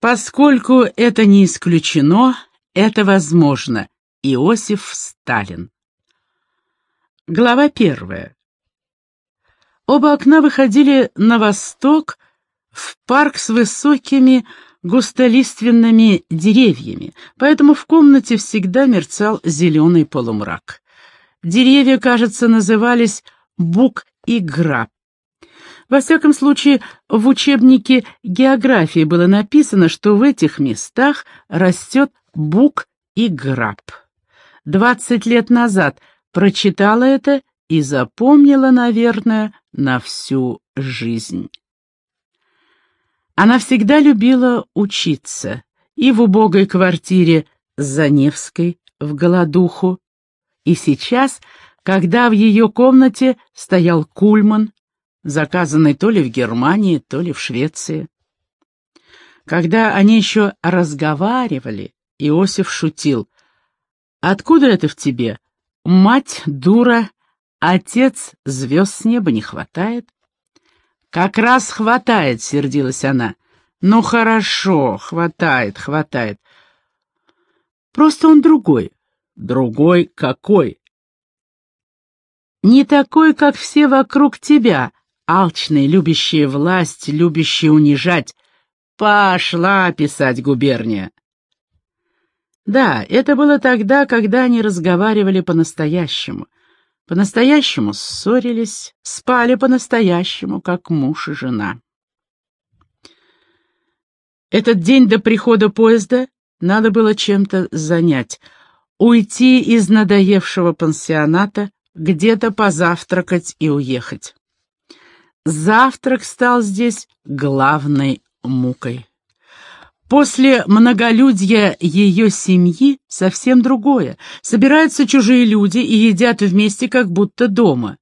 Поскольку это не исключено, это возможно. Иосиф Сталин. Глава первая. Оба окна выходили на восток, в парк с высокими густолиственными деревьями, поэтому в комнате всегда мерцал зеленый полумрак. Деревья, кажется, назывались бук и граб. Во всяком случае, в учебнике географии было написано, что в этих местах растет бук и граб. Двадцать лет назад прочитала это и запомнила, наверное, на всю жизнь. Она всегда любила учиться и в убогой квартире Заневской в голодуху, и сейчас, когда в ее комнате стоял кульман, заказанный то ли в Германии, то ли в Швеции. Когда они еще разговаривали, Иосиф шутил. «Откуда это в тебе? Мать дура, отец звезд с неба не хватает?» «Как раз хватает», — сердилась она. «Ну хорошо, хватает, хватает. Просто он другой». «Другой какой?» «Не такой, как все вокруг тебя», алчные, любящие власть, любящие унижать. Пошла писать губерния. Да, это было тогда, когда они разговаривали по-настоящему. По-настоящему ссорились, спали по-настоящему, как муж и жена. Этот день до прихода поезда надо было чем-то занять, уйти из надоевшего пансионата, где-то позавтракать и уехать. Завтрак стал здесь главной мукой. После многолюдья ее семьи совсем другое. Собираются чужие люди и едят вместе, как будто дома.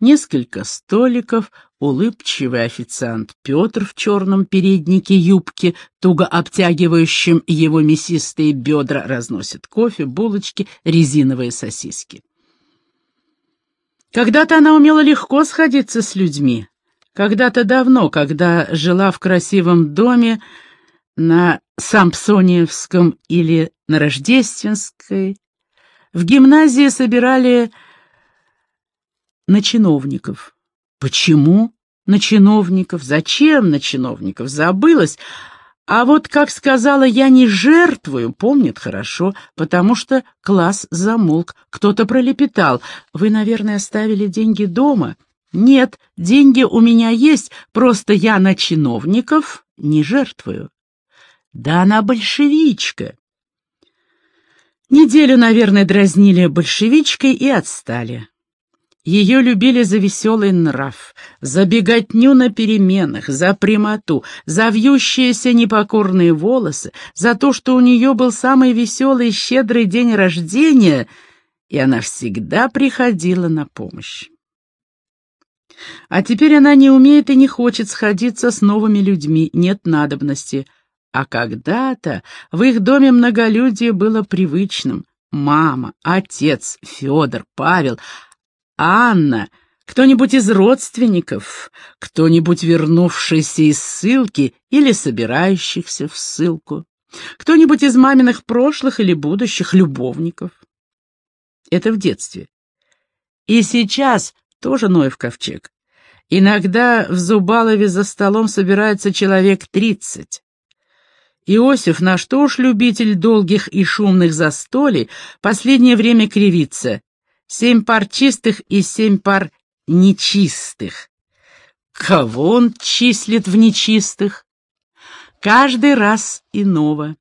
Несколько столиков, улыбчивый официант Петр в черном переднике юбки, туго обтягивающим его мясистые бедра, разносит кофе, булочки, резиновые сосиски. Когда-то она умела легко сходиться с людьми, когда-то давно, когда жила в красивом доме на Сампсониевском или на Рождественской, в гимназии собирали на чиновников. Почему на чиновников? Зачем на чиновников? Забылась. А вот, как сказала, я не жертвую, помнит хорошо, потому что класс замолк. Кто-то пролепетал. Вы, наверное, оставили деньги дома. Нет, деньги у меня есть, просто я на чиновников не жертвую. Да она большевичка. Неделю, наверное, дразнили большевичкой и отстали. Ее любили за веселый нрав, за беготню на переменах, за прямоту, за вьющиеся непокорные волосы, за то, что у нее был самый веселый и щедрый день рождения, и она всегда приходила на помощь. А теперь она не умеет и не хочет сходиться с новыми людьми, нет надобности. А когда-то в их доме многолюдие было привычным. Мама, отец, Федор, Павел, Анна, кто-нибудь из родственников, кто-нибудь вернувшийся из ссылки или собирающихся в ссылку, кто-нибудь из маминых прошлых или будущих любовников. Это в детстве. И сейчас тоже Ноев ковчег. Иногда в Зубалове за столом собирается человек тридцать. Иосиф, наш тоже любитель долгих и шумных застолий, последнее время кривится. Семь пар чистых и семь пар нечистых. Кого он числит в нечистых? Каждый раз иного.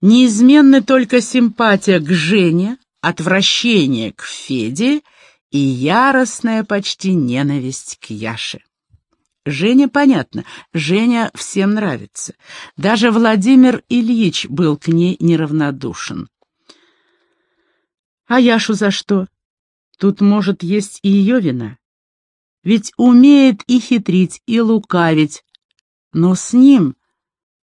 Неизменны только симпатия к Жене, отвращение к Феде и яростная почти ненависть к Яше. Женя понятно, Женя всем нравится. Даже Владимир Ильич был к ней неравнодушен. А Яшу за что? Тут, может, есть и ее вина. Ведь умеет и хитрить, и лукавить, но с ним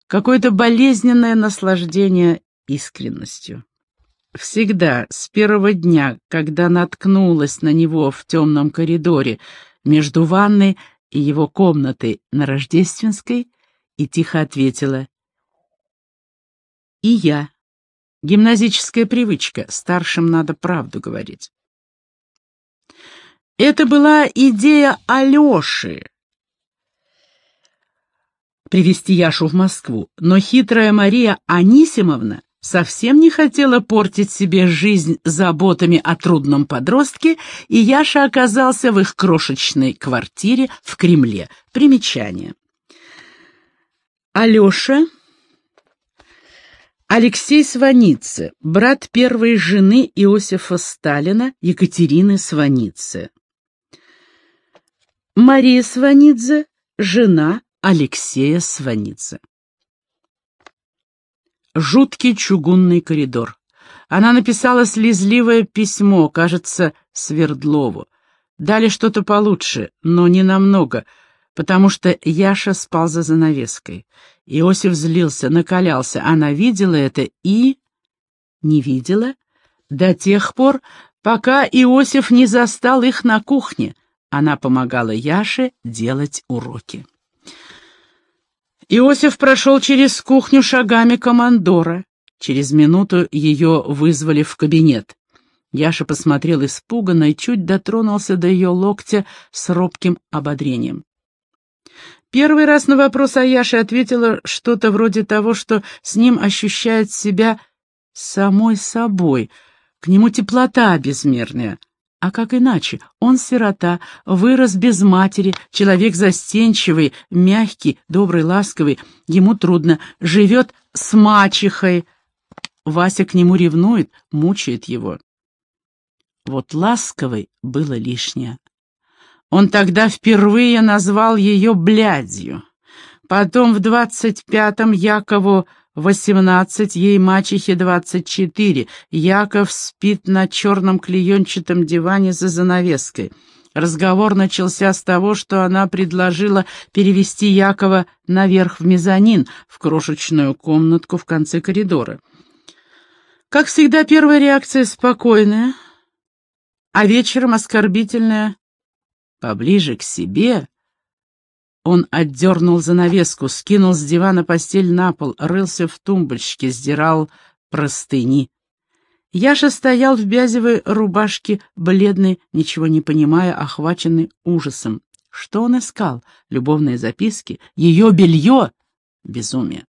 какое-то болезненное наслаждение искренностью. Всегда, с первого дня, когда наткнулась на него в темном коридоре между ванной и его комнатой на Рождественской, и тихо ответила И я. Гимназическая привычка, старшим надо правду говорить. Это была идея Алеши привести Яшу в Москву, но хитрая Мария Анисимовна совсем не хотела портить себе жизнь заботами о трудном подростке, и Яша оказался в их крошечной квартире в Кремле. Примечание. Алеша Алексей Сваницы, брат первой жены Иосифа Сталина Екатерины Сваницы. Мария Сванидзе, жена Алексея Сваницы. Жуткий чугунный коридор. Она написала слезливое письмо, кажется, Свердлову. Дали что-то получше, но не намного, потому что Яша спал за занавеской. Иосиф злился, накалялся. Она видела это и... Не видела до тех пор, пока Иосиф не застал их на кухне. Она помогала Яше делать уроки. Иосиф прошел через кухню шагами командора. Через минуту ее вызвали в кабинет. Яша посмотрел испуганно и чуть дотронулся до ее локтя с робким ободрением. Первый раз на вопрос о Яше ответила что-то вроде того, что с ним ощущает себя самой собой, к нему теплота безмерная. А как иначе? Он сирота, вырос без матери, человек застенчивый, мягкий, добрый, ласковый. Ему трудно, живет с мачехой. Вася к нему ревнует, мучает его. Вот ласковой было лишнее. Он тогда впервые назвал ее блядью. Потом в двадцать пятом Якову Восемнадцать, ей мачехе двадцать четыре. Яков спит на черном клеенчатом диване за занавеской. Разговор начался с того, что она предложила перевести Якова наверх в мезонин, в крошечную комнатку в конце коридора. Как всегда, первая реакция спокойная, а вечером оскорбительная. Поближе к себе он отдернул занавеску, скинул с дивана постель на пол, рылся в тумбочке, сдирал простыни. Яша стоял в бязевой рубашке, бледный, ничего не понимая, охваченный ужасом. Что он искал? Любовные записки? Ее белье? Безумие.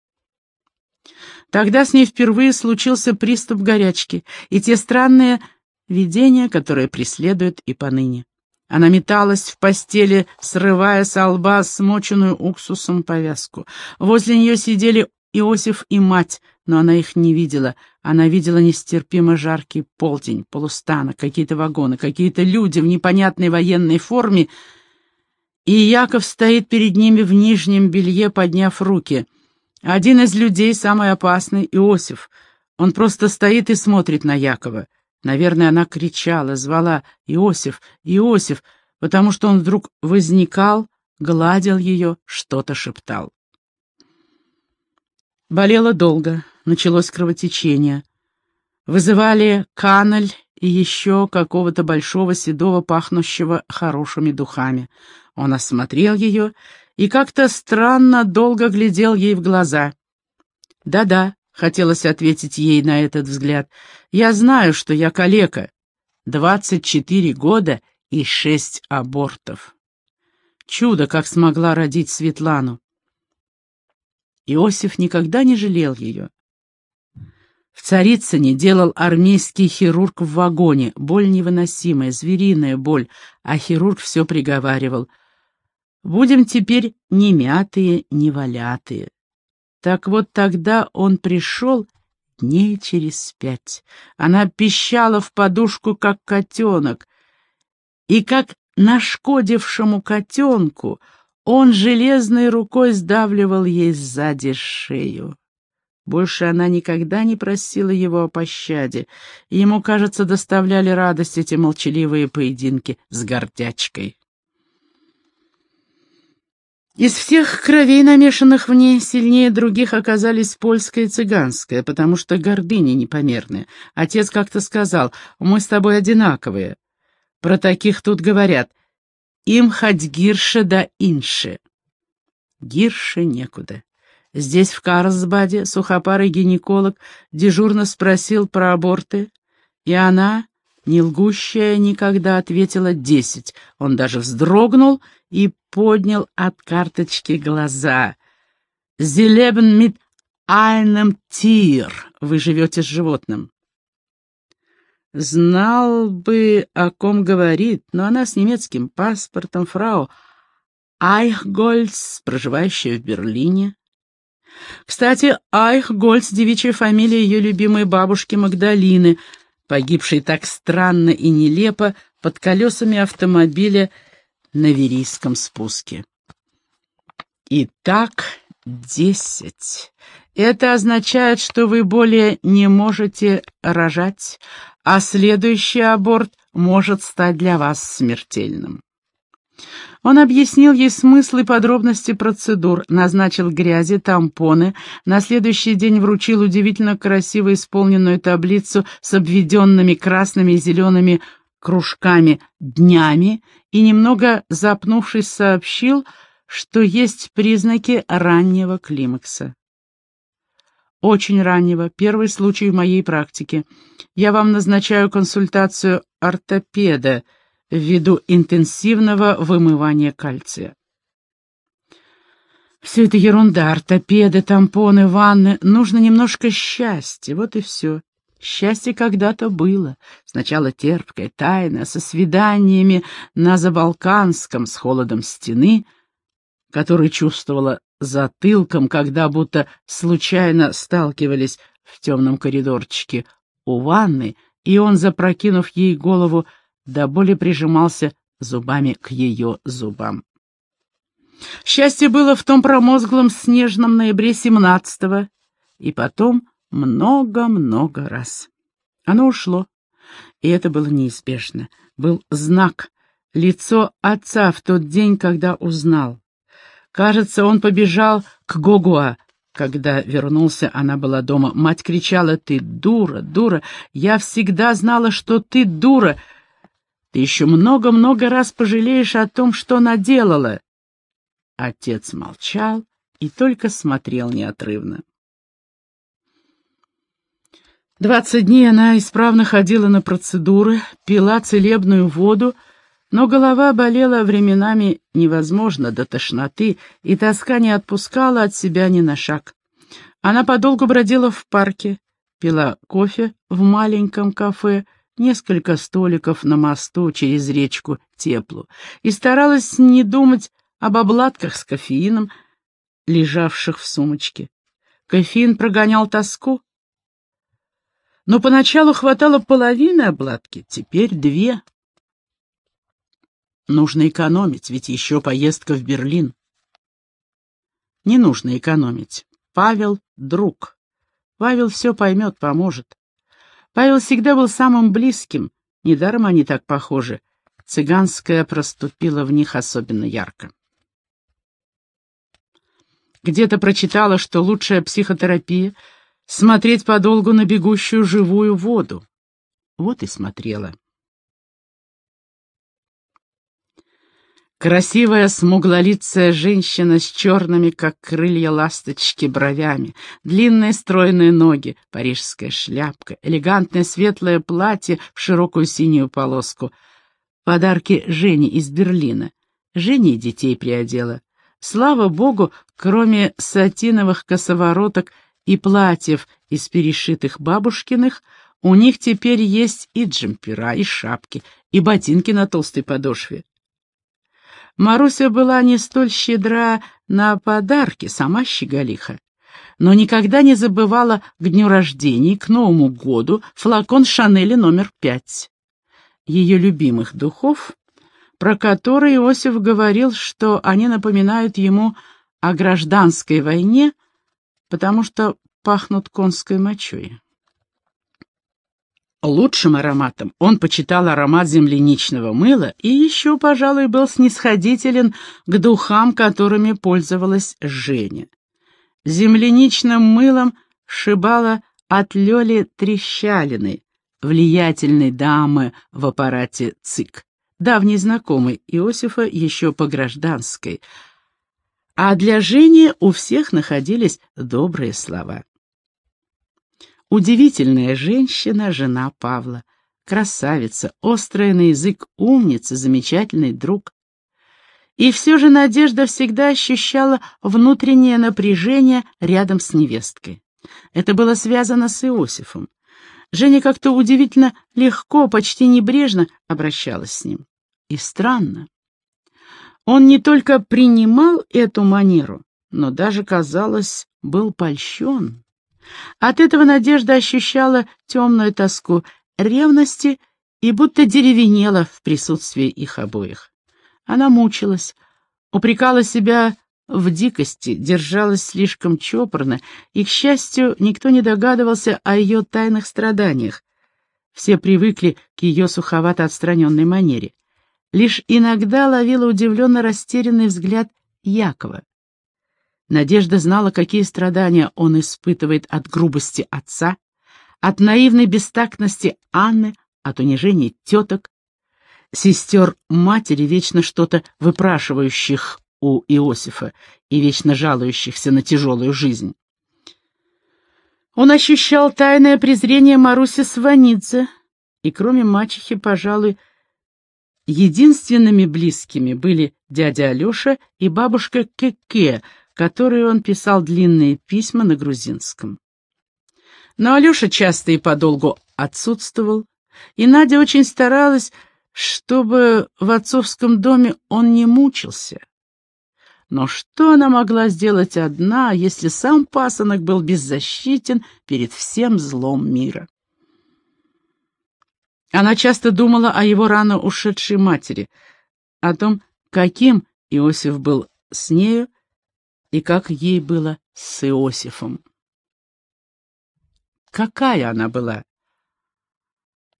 Тогда с ней впервые случился приступ горячки и те странные видения, которые преследуют и поныне. Она металась в постели, срывая с лба смоченную уксусом повязку. Возле нее сидели Иосиф и мать, но она их не видела. Она видела нестерпимо жаркий полдень, полустанок, какие-то вагоны, какие-то люди в непонятной военной форме, и Яков стоит перед ними в нижнем белье, подняв руки. Один из людей, самый опасный, Иосиф. Он просто стоит и смотрит на Якова. Наверное, она кричала, звала «Иосиф! Иосиф!», потому что он вдруг возникал, гладил ее, что-то шептал. Болело долго, началось кровотечение. Вызывали каналь и еще какого-то большого седого, пахнущего хорошими духами. Он осмотрел ее и как-то странно долго глядел ей в глаза. «Да-да», — хотелось ответить ей на этот взгляд, — я знаю, что я калека. Двадцать четыре года и шесть абортов. Чудо, как смогла родить Светлану. Иосиф никогда не жалел ее. В Царицыне делал армейский хирург в вагоне. Боль невыносимая, звериная боль, а хирург все приговаривал. «Будем теперь не мятые, не валятые». Так вот тогда он пришел дней через пять. Она пищала в подушку, как котенок, и как нашкодившему котенку он железной рукой сдавливал ей сзади шею. Больше она никогда не просила его о пощаде, ему, кажется, доставляли радость эти молчаливые поединки с гордячкой. Из всех кровей, намешанных в ней, сильнее других оказались польская и цыганская, потому что гордыня непомерная. Отец как-то сказал, мы с тобой одинаковые. Про таких тут говорят, им хоть гирше да инше. Гирше некуда. Здесь, в Карлсбаде, сухопарый гинеколог дежурно спросил про аборты, и она, не лгущая, никогда ответила десять. Он даже вздрогнул и поднял от карточки глаза. «Зелебен мит айнем тир» — вы живете с животным. Знал бы, о ком говорит, но она с немецким паспортом, фрау Айхгольц, проживающая в Берлине. Кстати, Айхгольц — девичья фамилия ее любимой бабушки Магдалины, погибшей так странно и нелепо под колесами автомобиля на Верийском спуске. Итак, десять. Это означает, что вы более не можете рожать, а следующий аборт может стать для вас смертельным. Он объяснил ей смысл и подробности процедур, назначил грязи, тампоны, на следующий день вручил удивительно красиво исполненную таблицу с обведенными красными и зелеными кружками днями и, немного запнувшись, сообщил, что есть признаки раннего климакса. Очень раннего, первый случай в моей практике. Я вам назначаю консультацию ортопеда ввиду интенсивного вымывания кальция. Все это ерунда, ортопеды, тампоны, ванны. Нужно немножко счастья, вот и все. Счастье когда-то было. Сначала терпкое, тайное, со свиданиями на Забалканском с холодом стены, который чувствовала затылком, когда будто случайно сталкивались в темном коридорчике у ванны, и он, запрокинув ей голову, до боли прижимался зубами к ее зубам. Счастье было в том промозглом снежном ноябре семнадцатого, и потом много-много раз. Оно ушло, и это было неизбежно. Был знак, лицо отца в тот день, когда узнал. Кажется, он побежал к Гогуа. Когда вернулся, она была дома. Мать кричала, «Ты дура, дура! Я всегда знала, что ты дура! Ты еще много-много раз пожалеешь о том, что наделала!» Отец молчал и только смотрел неотрывно. Двадцать дней она исправно ходила на процедуры, пила целебную воду, но голова болела временами невозможно до тошноты, и тоска не отпускала от себя ни на шаг. Она подолгу бродила в парке, пила кофе в маленьком кафе, несколько столиков на мосту через речку Теплу, и старалась не думать об обладках с кофеином, лежавших в сумочке. Кофеин прогонял тоску, но поначалу хватало половины обладки, теперь две. Нужно экономить, ведь еще поездка в Берлин. Не нужно экономить. Павел — друг. Павел все поймет, поможет. Павел всегда был самым близким, недаром они так похожи. Цыганская проступила в них особенно ярко. Где-то прочитала, что лучшая психотерапия — смотреть подолгу на бегущую живую воду. Вот и смотрела. Красивая смуглолицая женщина с черными, как крылья ласточки, бровями, длинные стройные ноги, парижская шляпка, элегантное светлое платье в широкую синюю полоску. Подарки Жени из Берлина. Жене детей приодела. Слава богу, кроме сатиновых косовороток и платьев из перешитых бабушкиных, у них теперь есть и джемпера, и шапки, и ботинки на толстой подошве. Маруся была не столь щедра на подарки, сама щеголиха, но никогда не забывала к дню рождения, к Новому году, флакон Шанели номер пять. Ее любимых духов, про которые Иосиф говорил, что они напоминают ему о гражданской войне, потому что пахнут конской мочой. Лучшим ароматом он почитал аромат земляничного мыла и еще, пожалуй, был снисходителен к духам, которыми пользовалась Женя. Земляничным мылом шибала от Лёли Трещалиной, влиятельной дамы в аппарате ЦИК, давней знакомой Иосифа еще по гражданской, а для Жени у всех находились добрые слова. Удивительная женщина, жена Павла, красавица, острая на язык умница, замечательный друг. И все же Надежда всегда ощущала внутреннее напряжение рядом с невесткой. Это было связано с Иосифом. Женя как-то удивительно легко, почти небрежно обращалась с ним. И странно. Он не только принимал эту манеру, но даже, казалось, был польщен. От этого Надежда ощущала темную тоску, ревности и будто деревенела в присутствии их обоих. Она мучилась, упрекала себя в дикости, держалась слишком чопорно, и, к счастью, никто не догадывался о ее тайных страданиях. Все привыкли к ее суховато отстраненной манере. Лишь иногда ловила удивленно растерянный взгляд Якова. Надежда знала, какие страдания он испытывает от грубости отца, от наивной бестактности Анны, от унижения теток, сестер матери, вечно что-то выпрашивающих у Иосифа и вечно жалующихся на тяжелую жизнь. Он ощущал тайное презрение Маруси Сванидзе, и кроме мачехи, пожалуй, единственными близкими были дядя Алеша и бабушка Кеке, которой он писал длинные письма на грузинском. Но Алеша часто и подолгу отсутствовал, и Надя очень старалась, чтобы в отцовском доме он не мучился. Но что она могла сделать одна, если сам пасынок был беззащитен перед всем злом мира? Она часто думала о его рано ушедшей матери, о том, каким Иосиф был с нею и как ей было с Иосифом. Какая она была?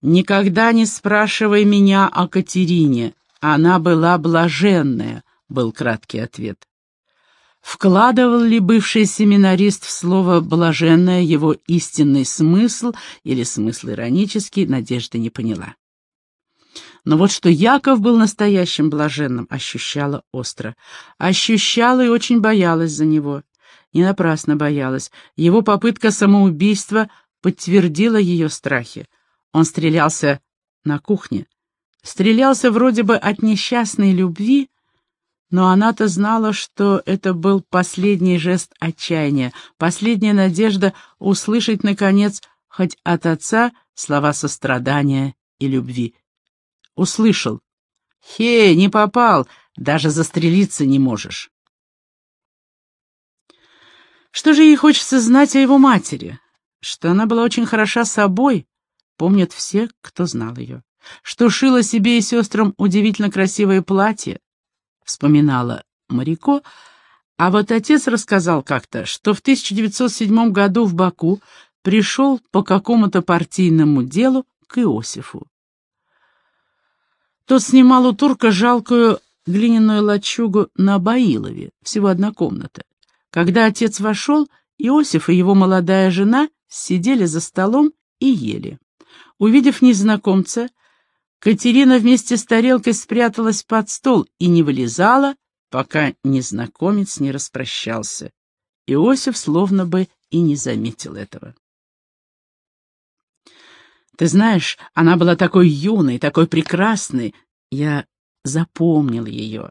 «Никогда не спрашивай меня о Катерине, она была блаженная», — был краткий ответ. Вкладывал ли бывший семинарист в слово «блаженное» его истинный смысл или смысл иронический, Надежда не поняла. Но вот что Яков был настоящим блаженным, ощущала остро. Ощущала и очень боялась за него. Не напрасно боялась. Его попытка самоубийства подтвердила ее страхи. Он стрелялся на кухне. Стрелялся вроде бы от несчастной любви, но она-то знала, что это был последний жест отчаяния, последняя надежда услышать, наконец, хоть от отца слова сострадания и любви. Услышал. «Хе, не попал, даже застрелиться не можешь». Что же ей хочется знать о его матери? Что она была очень хороша собой, помнят все, кто знал ее. Что шила себе и сестрам удивительно красивое платье, вспоминала Марико, а вот отец рассказал как-то, что в 1907 году в Баку пришел по какому-то партийному делу к Иосифу. Тот снимал у турка жалкую глиняную лачугу на Баилове, всего одна комната. Когда отец вошел, Иосиф и его молодая жена сидели за столом и ели. Увидев незнакомца, Катерина вместе с тарелкой спряталась под стол и не вылезала, пока незнакомец не распрощался. Иосиф словно бы и не заметил этого. Ты знаешь, она была такой юной, такой прекрасной. Я запомнил ее.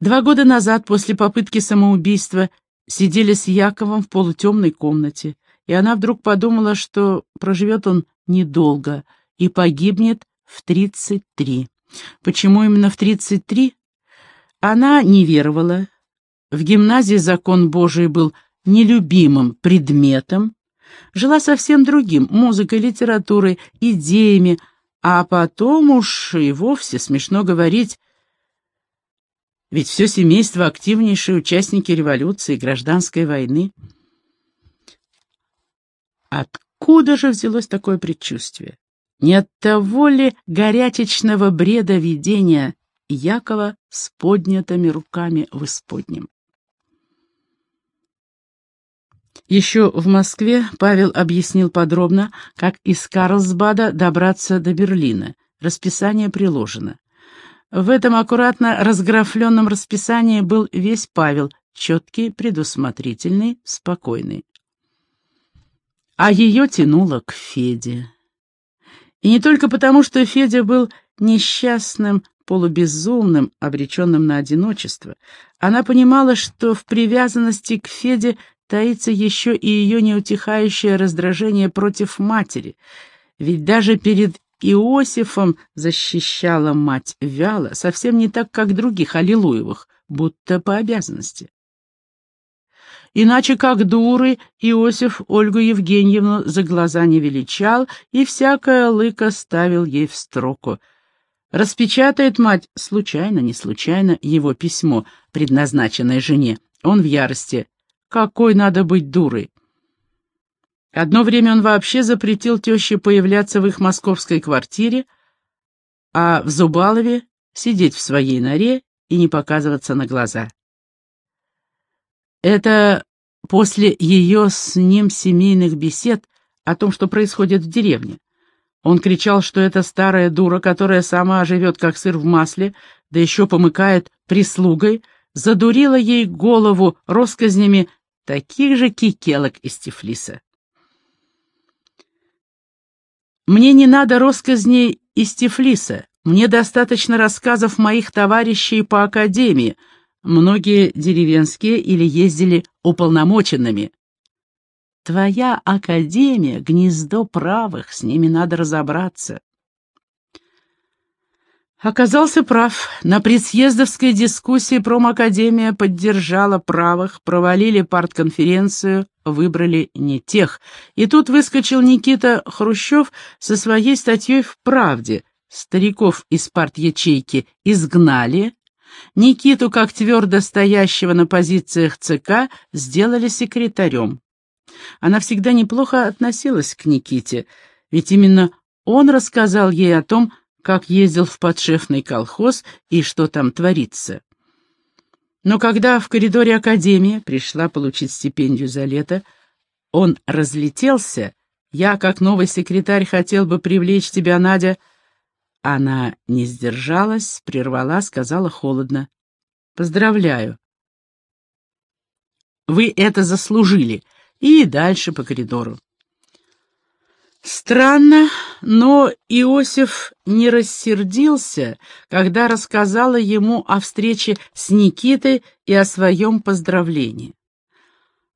Два года назад, после попытки самоубийства, сидели с Яковом в полутемной комнате и она вдруг подумала, что проживет он недолго и погибнет в 33. Почему именно в 33? Она не веровала. В гимназии закон Божий был нелюбимым предметом, жила совсем другим, музыкой, литературой, идеями, а потом уж и вовсе смешно говорить, ведь все семейство активнейшие участники революции, гражданской войны — Откуда же взялось такое предчувствие? Не от того ли горячечного бреда видения Якова с поднятыми руками в исподнем? Еще в Москве Павел объяснил подробно, как из Карлсбада добраться до Берлина. Расписание приложено. В этом аккуратно разграфленном расписании был весь Павел, четкий, предусмотрительный, спокойный. А ее тянуло к Феде. И не только потому, что Федя был несчастным, полубезумным, обреченным на одиночество. Она понимала, что в привязанности к Феде таится еще и ее неутихающее раздражение против матери, ведь даже перед Иосифом защищала мать вяло, совсем не так, как других Аллилуевых, будто по обязанности. Иначе как дуры Иосиф Ольгу Евгеньевну за глаза не величал и всякая лыка ставил ей в строку. Распечатает мать, случайно, не случайно, его письмо, предназначенное жене. Он в ярости. Какой надо быть дурой! Одно время он вообще запретил теще появляться в их московской квартире, а в Зубалове сидеть в своей норе и не показываться на глаза. Это после ее с ним семейных бесед о том, что происходит в деревне. Он кричал, что это старая дура, которая сама живет как сыр в масле, да еще помыкает прислугой, задурила ей голову россказнями таких же кикелок из Тифлиса. Мне не надо россказней из Тифлиса. Мне достаточно рассказов моих товарищей по академии. Многие деревенские или ездили уполномоченными. Твоя академия — гнездо правых, с ними надо разобраться. Оказался прав. На предсъездовской дискуссии промакадемия поддержала правых, провалили партконференцию, выбрали не тех. И тут выскочил Никита Хрущев со своей статьей в «Правде». Стариков из парт-ячейки изгнали. Никиту, как твердо стоящего на позициях ЦК, сделали секретарем. Она всегда неплохо относилась к Никите, ведь именно он рассказал ей о том, как ездил в подшефный колхоз и что там творится. Но когда в коридоре академии пришла получить стипендию за лето, он разлетелся. «Я, как новый секретарь, хотел бы привлечь тебя, Надя». Она не сдержалась, прервала, сказала холодно. «Поздравляю. Вы это заслужили». И дальше по коридору. Странно, но Иосиф не рассердился, когда рассказала ему о встрече с Никитой и о своем поздравлении.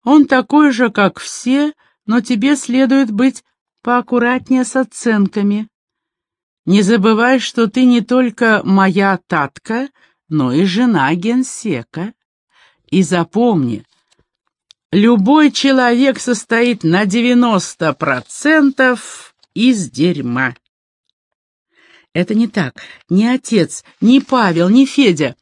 Он такой же, как все, но тебе следует быть поаккуратнее с оценками. Не забывай, что ты не только моя татка, но и жена генсека. И запомни, Любой человек состоит на 90% из дерьма. Это не так. Ни отец, ни Павел, ни Федя.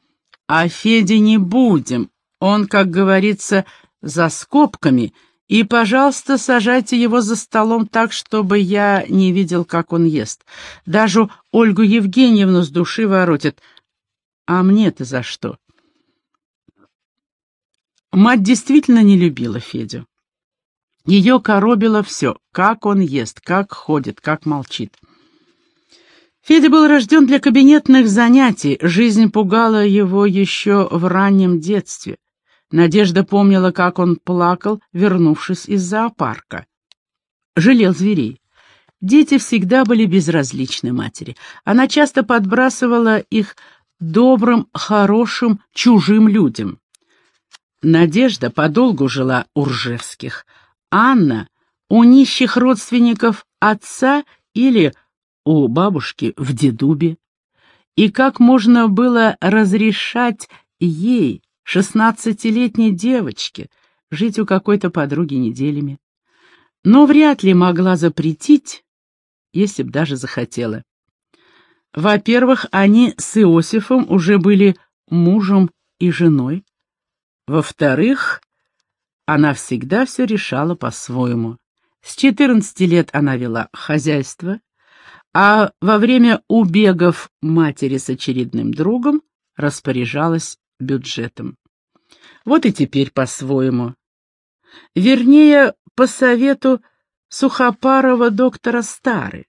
А Феде не будем. Он, как говорится, за скобками. И, пожалуйста, сажайте его за столом так, чтобы я не видел, как он ест. Даже Ольгу Евгеньевну с души воротит. А мне-то за что? Мать действительно не любила Федю. Ее коробило все, как он ест, как ходит, как молчит. Федя был рожден для кабинетных занятий, жизнь пугала его еще в раннем детстве. Надежда помнила, как он плакал, вернувшись из зоопарка. Жалел зверей. Дети всегда были безразличны матери. Она часто подбрасывала их добрым, хорошим, чужим людям. Надежда подолгу жила у Ржевских, Анна — у нищих родственников отца или у бабушки в Дедубе. И как можно было разрешать ей, шестнадцатилетней девочке, жить у какой-то подруги неделями? Но вряд ли могла запретить, если б даже захотела. Во-первых, они с Иосифом уже были мужем и женой. Во-вторых, она всегда все решала по-своему. С 14 лет она вела хозяйство, а во время убегов матери с очередным другом распоряжалась бюджетом. Вот и теперь по-своему. Вернее, по совету сухопарого доктора Стары.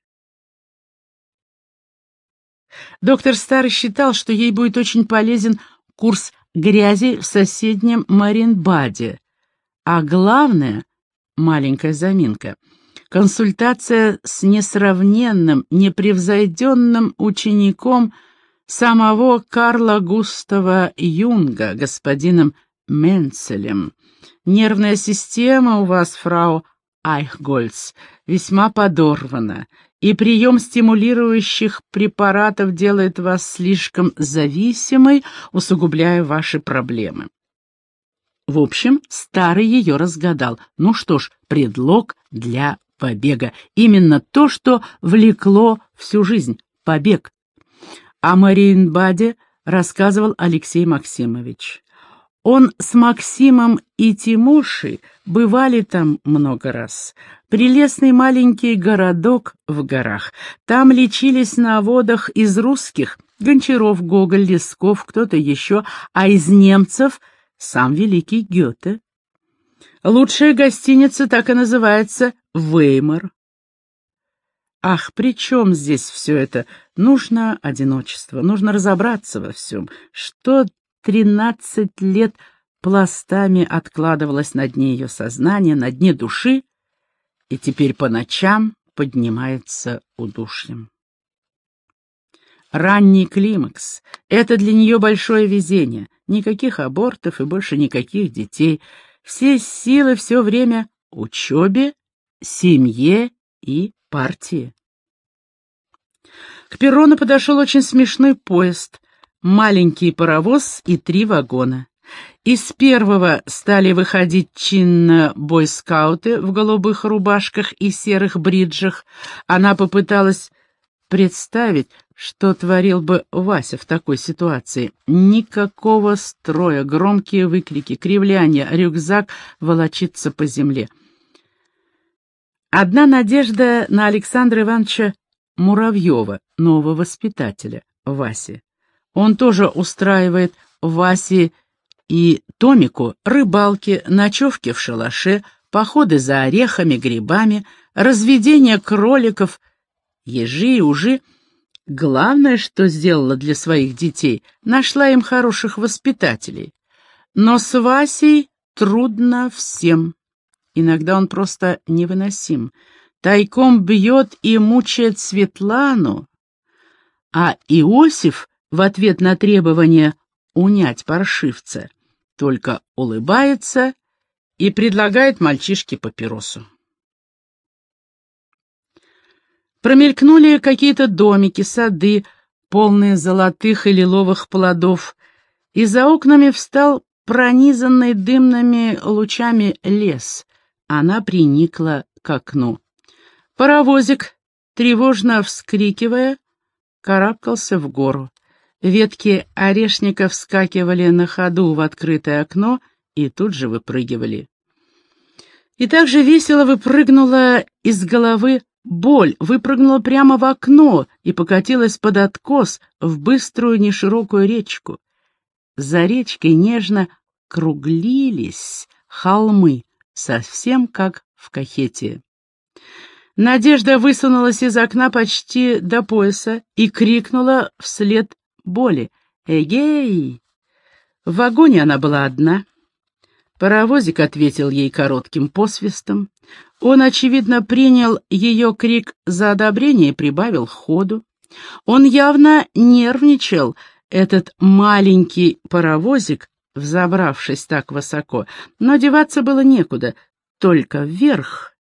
Доктор Старый считал, что ей будет очень полезен курс грязи в соседнем Маринбаде. А главное, маленькая заминка, консультация с несравненным, непревзойденным учеником самого Карла Густава Юнга, господином Менцелем. Нервная система у вас, фрау Айхгольц, весьма подорвана, и прием стимулирующих препаратов делает вас слишком зависимой, усугубляя ваши проблемы. В общем, старый ее разгадал. Ну что ж, предлог для побега. Именно то, что влекло всю жизнь — побег. О Мариенбаде рассказывал Алексей Максимович. Он с Максимом и Тимошей бывали там много раз. Прелестный маленький городок в горах. Там лечились на водах из русских, Гончаров, Гоголь, Лесков, кто-то еще, а из немцев — сам великий Гёте. Лучшая гостиница так и называется «Веймар». Ах, при чем здесь все это? Нужно одиночество, нужно разобраться во всем. Что тринадцать лет пластами откладывалось на дне ее сознания, на дне души, и теперь по ночам поднимается удушьем. Ранний климакс — это для нее большое везение. Никаких абортов и больше никаких детей. Все силы все время учебе, семье и партии. К перрону подошел очень смешной поезд, маленький паровоз и три вагона. Из первого стали выходить чинно бойскауты в голубых рубашках и серых бриджах. Она попыталась представить, что творил бы Вася в такой ситуации. Никакого строя, громкие выкрики, кривляния, рюкзак волочится по земле. Одна надежда на Александра Ивановича Муравьева, нового воспитателя, Васи. Он тоже устраивает Васе и Томику рыбалки, ночевки в шалаше, походы за орехами, грибами, разведение кроликов, ежи и ужи. Главное, что сделала для своих детей, нашла им хороших воспитателей. Но с Васей трудно всем. Иногда он просто невыносим. Тайком бьет и мучает Светлану, а Иосиф в ответ на требование унять паршивца только улыбается и предлагает мальчишке папиросу. Промелькнули какие-то домики, сады, полные золотых и лиловых плодов, и за окнами встал пронизанный дымными лучами лес. Она приникла к окну. Паровозик, тревожно вскрикивая, карабкался в гору. Ветки орешника вскакивали на ходу в открытое окно и тут же выпрыгивали. И так же весело выпрыгнула из головы боль, выпрыгнула прямо в окно и покатилась под откос в быструю неширокую речку. За речкой нежно круглились холмы, совсем как в Кахете. Надежда высунулась из окна почти до пояса и крикнула вслед боли. «Эгей!» В вагоне она была одна. Паровозик ответил ей коротким посвистом. Он, очевидно, принял ее крик за одобрение и прибавил ходу. Он явно нервничал, этот маленький паровозик, взобравшись так высоко, но деваться было некуда, только вверх.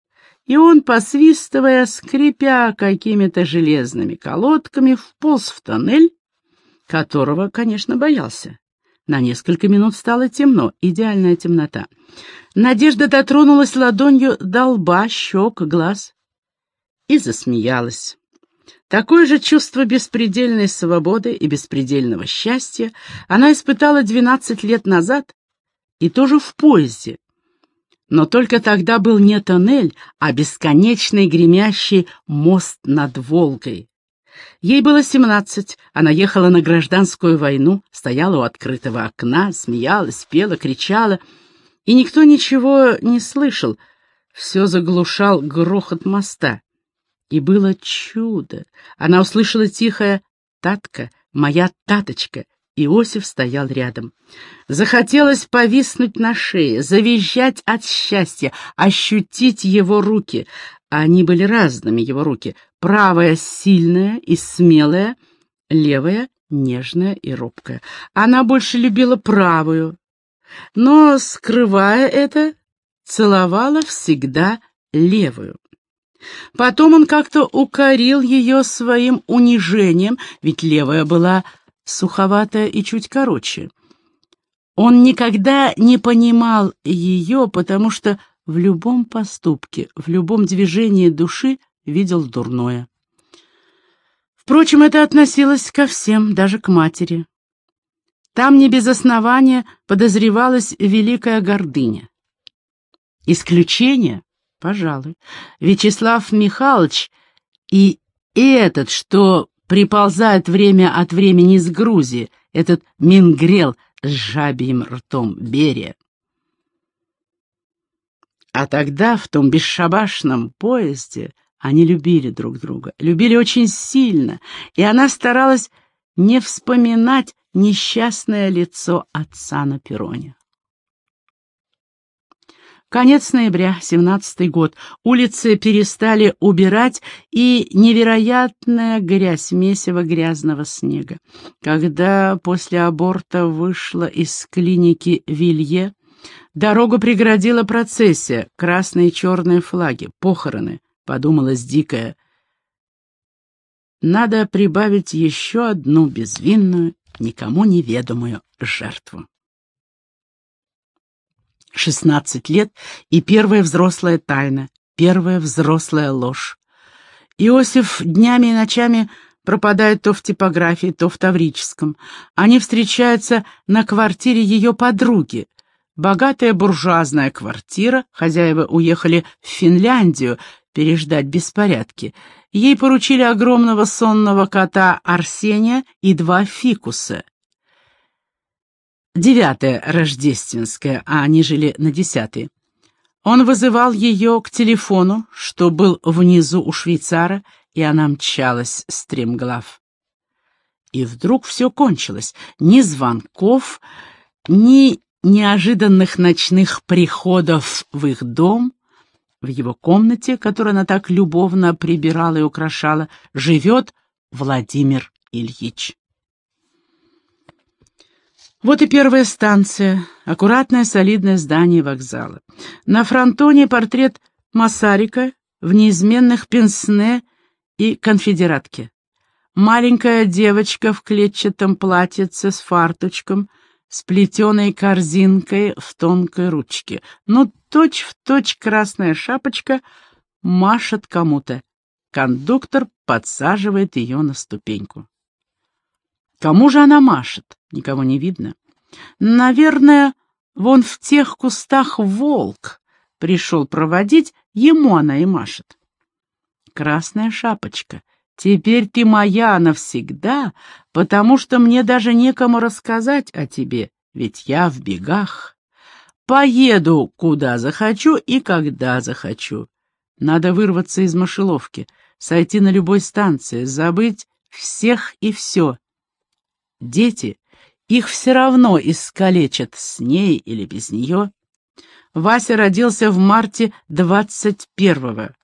И он, посвистывая, скрипя какими-то железными колодками, вполз в тоннель которого, конечно, боялся. На несколько минут стало темно, идеальная темнота. Надежда дотронулась ладонью до лба, щек, глаз и засмеялась. Такое же чувство беспредельной свободы и беспредельного счастья она испытала двенадцать лет назад и тоже в поезде. Но только тогда был не тоннель, а бесконечный гремящий мост над Волгой. Ей было семнадцать, она ехала на гражданскую войну, стояла у открытого окна, смеялась, пела, кричала, и никто ничего не слышал, все заглушал грохот моста. И было чудо. Она услышала тихое татка, моя таточка. Иосиф стоял рядом. Захотелось повиснуть на шее, завизжать от счастья, ощутить его руки. Они были разными, его руки. Правая сильная и смелая, левая нежная и робкая. Она больше любила правую, но, скрывая это, целовала всегда левую. Потом он как-то укорил ее своим унижением, ведь левая была суховатая и чуть короче. Он никогда не понимал ее, потому что в любом поступке, в любом движении души видел дурное. Впрочем, это относилось ко всем, даже к матери. Там не без основания подозревалась великая гордыня. Исключение, пожалуй, Вячеслав Михайлович и этот, что приползает время от времени из Грузии, этот Мингрел с жабьим ртом Берия. А тогда, в том бесшабашном поезде, они любили друг друга, любили очень сильно, и она старалась не вспоминать несчастное лицо отца на перроне. Конец ноября, семнадцатый год. Улицы перестали убирать, и невероятная грязь, месиво грязного снега. Когда после аборта вышла из клиники Вилье, дорогу преградила процессия, красные и черные флаги, похороны, подумалась дикая. Надо прибавить еще одну безвинную, никому неведомую жертву. 16 лет и первая взрослая тайна, первая взрослая ложь. Иосиф днями и ночами пропадает то в типографии, то в Таврическом. Они встречаются на квартире ее подруги. Богатая буржуазная квартира, хозяева уехали в Финляндию переждать беспорядки. Ей поручили огромного сонного кота Арсения и два фикуса. Девятое рождественское, а они жили на десятый. Он вызывал ее к телефону, что был внизу у швейцара, и она мчалась стремглав. И вдруг все кончилось. Ни звонков, ни неожиданных ночных приходов в их дом. В его комнате, которую она так любовно прибирала и украшала, живет Владимир Ильич. Вот и первая станция, аккуратное солидное здание вокзала. На фронтоне портрет Масарика в неизменных пенсне и конфедератке. Маленькая девочка в клетчатом платьице с фарточком, с плетеной корзинкой в тонкой ручке. Ну, точь-в-точь красная шапочка машет кому-то. Кондуктор подсаживает ее на ступеньку. Кому же она машет? Никого не видно. Наверное, вон в тех кустах волк пришел проводить, ему она и машет. Красная шапочка, теперь ты моя навсегда, потому что мне даже некому рассказать о тебе, ведь я в бегах. Поеду, куда захочу и когда захочу. Надо вырваться из мышеловки, сойти на любой станции, забыть всех и все, Дети, их все равно искалечат с ней или без нее. Вася родился в марте двадцать первого.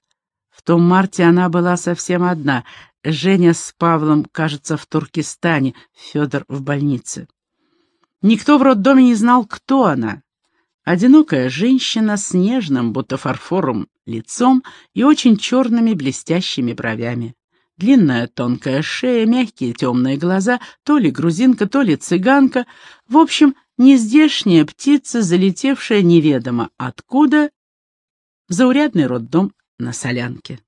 В том марте она была совсем одна. Женя с Павлом, кажется, в Туркестане, Федор в больнице. Никто в роддоме не знал, кто она. Одинокая женщина с нежным, будто фарфором, лицом и очень черными блестящими бровями. Длинная тонкая шея, мягкие темные глаза, то ли грузинка, то ли цыганка. В общем, нездешняя птица, залетевшая неведомо откуда заурядный роддом на солянке.